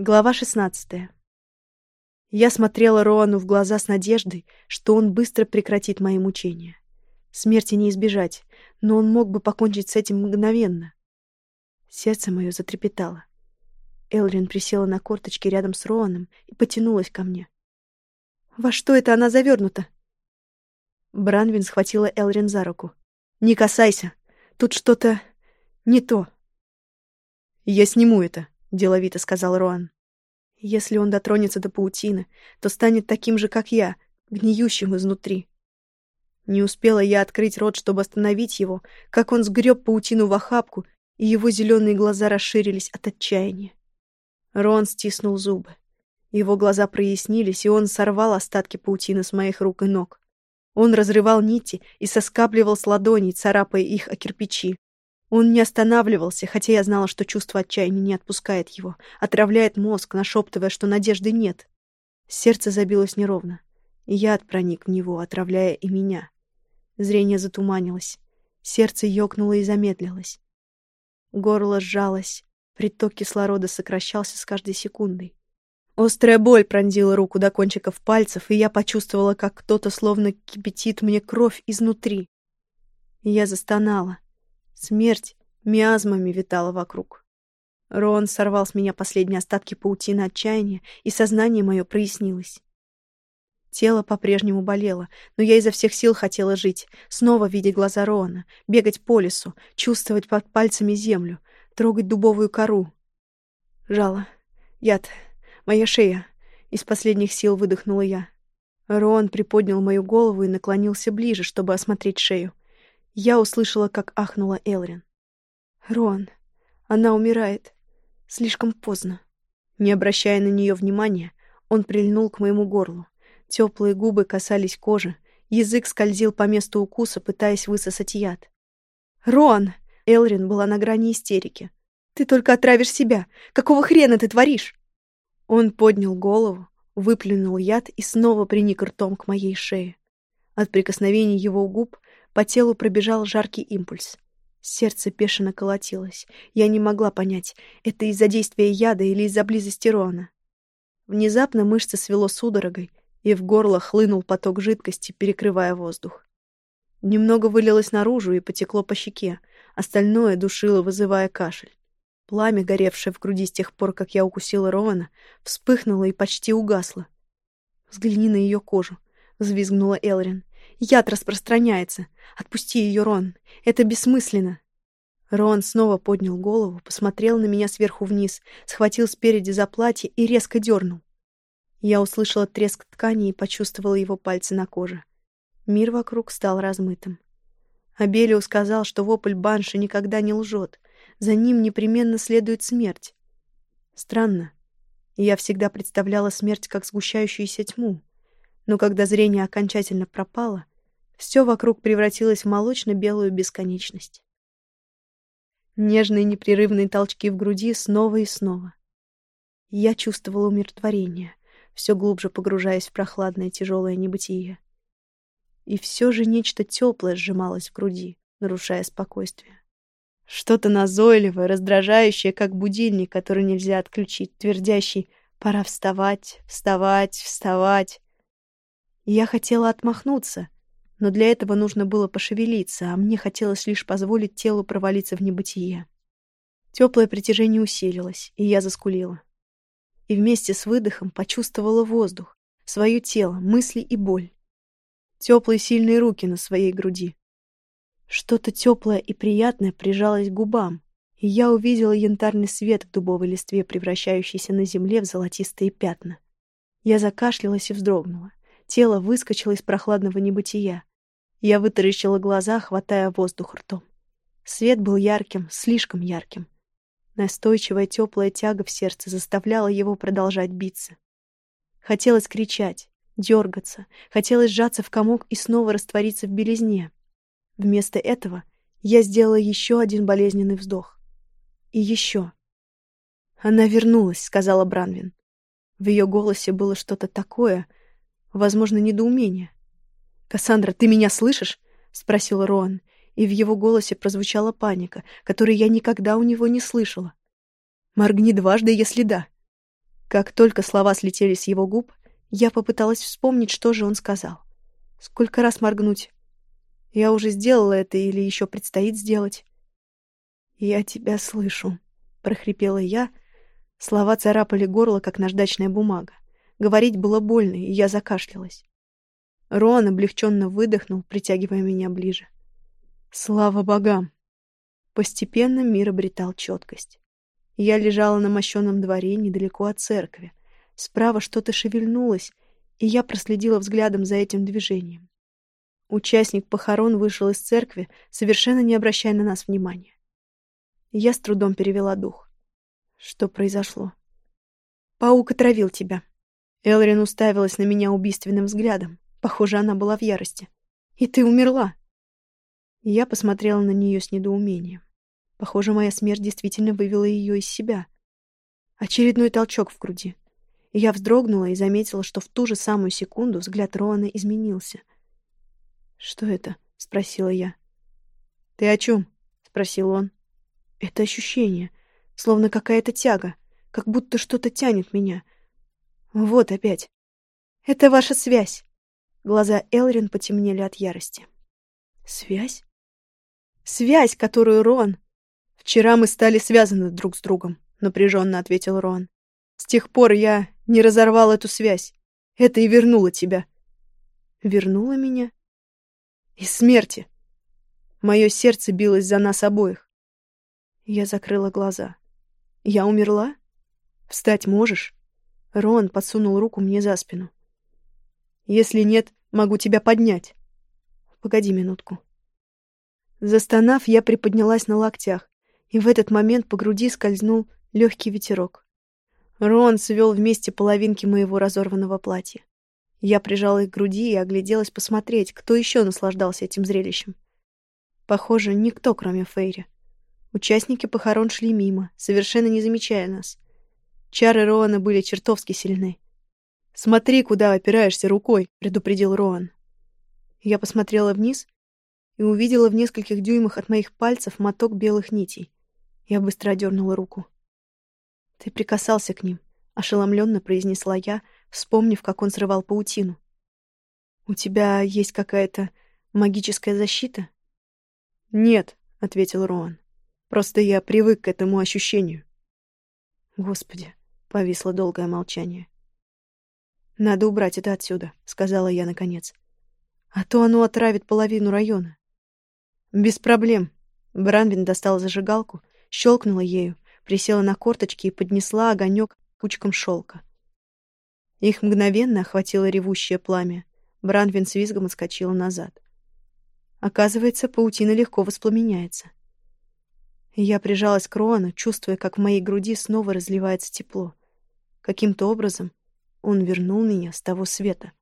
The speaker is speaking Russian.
Глава 16. Я смотрела Роану в глаза с надеждой, что он быстро прекратит мои мучения. Смерти не избежать, но он мог бы покончить с этим мгновенно. Сердце мое затрепетало. Элрин присела на корточки рядом с Роаном и потянулась ко мне. «Во что это она завернута?» Бранвин схватила Элрин за руку. «Не касайся! Тут что-то не то!» «Я сниму это!» — деловито сказал Роан. «Если он дотронется до паутины, то станет таким же, как я, гниющим изнутри». Не успела я открыть рот, чтобы остановить его, как он сгреб паутину в охапку, и его зеленые глаза расширились от отчаяния. Рон стиснул зубы. Его глаза прояснились, и он сорвал остатки паутины с моих рук и ног. Он разрывал нити и соскабливал с ладоней, царапая их о кирпичи. Он не останавливался, хотя я знала, что чувство отчаяния не отпускает его, отравляет мозг, нашептывая, что надежды нет. Сердце забилось неровно, яд проник в него, отравляя и меня. Зрение затуманилось, сердце ёкнуло и замедлилось. Горло сжалось, приток кислорода сокращался с каждой секундой. Острая боль пронзила руку до кончиков пальцев, и я почувствовала, как кто-то словно кипятит мне кровь изнутри. я застонала. Смерть миазмами витала вокруг. Рон сорвал с меня последние остатки паутины отчаяния, и сознание мое прояснилось. Тело по-прежнему болело, но я изо всех сил хотела жить, снова видеть глаза Роана, бегать по лесу, чувствовать под пальцами землю, трогать дубовую кору. Жало. Яд. Моя шея. Из последних сил выдохнула я. Роан приподнял мою голову и наклонился ближе, чтобы осмотреть шею. Я услышала, как ахнула Элрин. «Рон, она умирает. Слишком поздно». Не обращая на нее внимания, он прильнул к моему горлу. Теплые губы касались кожи, язык скользил по месту укуса, пытаясь высосать яд. «Рон!» — Элрин была на грани истерики. «Ты только отравишь себя! Какого хрена ты творишь?» Он поднял голову, выплюнул яд и снова приник ртом к моей шее. От прикосновений его губ по телу пробежал жаркий импульс. Сердце бешено колотилось. Я не могла понять, это из-за действия яда или из-за близости Рона. Внезапно мышцы свело судорогой, и в горло хлынул поток жидкости, перекрывая воздух. Немного вылилось наружу и потекло по щеке, остальное душило, вызывая кашель. Пламя, горевшее в груди с тех пор, как я укусила Рована, вспыхнуло и почти угасло. «Взгляни на ее кожу», — взвизгнула Элрин. Яд распространяется. Отпусти ее, Рон. Это бессмысленно. Рон снова поднял голову, посмотрел на меня сверху вниз, схватил спереди за платье и резко дернул. Я услышала треск ткани и почувствовала его пальцы на коже. Мир вокруг стал размытым. Абелиус сказал, что вопль Банши никогда не лжет. За ним непременно следует смерть. Странно. Я всегда представляла смерть как сгущающуюся тьму. Но когда зрение окончательно пропало, все вокруг превратилось в молочно-белую бесконечность. Нежные непрерывные толчки в груди снова и снова. Я чувствовала умиротворение, все глубже погружаясь в прохладное тяжелое небытие. И все же нечто теплое сжималось в груди, нарушая спокойствие. Что-то назойливое, раздражающее, как будильник, который нельзя отключить, твердящий «пора вставать, вставать, вставать». Я хотела отмахнуться, но для этого нужно было пошевелиться, а мне хотелось лишь позволить телу провалиться в небытие. Теплое притяжение усилилось, и я заскулила. И вместе с выдохом почувствовала воздух, свое тело, мысли и боль. Теплые сильные руки на своей груди. Что-то теплое и приятное прижалось к губам, и я увидела янтарный свет в дубовой листве, превращающийся на земле в золотистые пятна. Я закашлялась и вздрогнула. Тело выскочило из прохладного небытия. Я вытаращила глаза, хватая воздух ртом. Свет был ярким, слишком ярким. Настойчивая теплая тяга в сердце заставляла его продолжать биться. Хотелось кричать, дергаться, хотелось сжаться в комок и снова раствориться в белизне. Вместо этого я сделала еще один болезненный вздох. И еще. «Она вернулась», — сказала Бранвин. В ее голосе было что-то такое, возможно, недоумение. «Кассандра, ты меня слышишь?» — спросил Роан, и в его голосе прозвучала паника, которой я никогда у него не слышала. «Моргни дважды, если да». Как только слова слетели с его губ, я попыталась вспомнить, что же он сказал. Сколько раз моргнуть? Я уже сделала это или еще предстоит сделать? «Я тебя слышу», — прохрипела я. Слова царапали горло, как наждачная бумага. Говорить было больно, и я закашлялась. Роан облегченно выдохнул, притягивая меня ближе. Слава богам! Постепенно мир обретал четкость. Я лежала на мощенном дворе недалеко от церкви. Справа что-то шевельнулось, и я проследила взглядом за этим движением. Участник похорон вышел из церкви, совершенно не обращая на нас внимания. Я с трудом перевела дух. Что произошло? Паук отравил тебя. Элрин уставилась на меня убийственным взглядом. Похоже, она была в ярости. И ты умерла. Я посмотрела на нее с недоумением. Похоже, моя смерть действительно вывела ее из себя. Очередной толчок в груди. Я вздрогнула и заметила, что в ту же самую секунду взгляд Роана изменился. «Что это?» — спросила я. «Ты о чем?» — спросил он. Это ощущение, словно какая-то тяга, как будто что-то тянет меня. Вот опять. Это ваша связь. Глаза Элрин потемнели от ярости. Связь? Связь, которую Рон... Вчера мы стали связаны друг с другом, напряженно ответил Рон. С тех пор я не разорвал эту связь. Это и вернуло тебя. Вернуло меня? Из смерти. Мое сердце билось за нас обоих. Я закрыла глаза. Я умерла? Встать можешь? Рон подсунул руку мне за спину. Если нет, могу тебя поднять. Погоди минутку. Застонав, я приподнялась на локтях, и в этот момент по груди скользнул легкий ветерок. Рон свел вместе половинки моего разорванного платья. Я прижала их к груди и огляделась посмотреть, кто еще наслаждался этим зрелищем. Похоже, никто, кроме Фейри. Участники похорон шли мимо, совершенно не замечая нас. Чары Роана были чертовски сильны. «Смотри, куда опираешься рукой», — предупредил Роан. Я посмотрела вниз и увидела в нескольких дюймах от моих пальцев моток белых нитей. Я быстро одернула руку. «Ты прикасался к ним», — ошеломленно произнесла я, вспомнив, как он срывал паутину. «У тебя есть какая-то магическая защита?» «Нет», — ответил Роан. Просто я привык к этому ощущению. Господи, повисло долгое молчание. Надо убрать это отсюда, сказала я наконец. А то оно отравит половину района. Без проблем. Бранвин достала зажигалку, щелкнула ею, присела на корточки и поднесла огонек кучкам шелка. Их мгновенно охватило ревущее пламя. Бранвин с визгом отскочила назад. Оказывается, паутина легко воспламеняется. Я прижалась к Роану, чувствуя, как в моей груди снова разливается тепло. Каким-то образом он вернул меня с того света.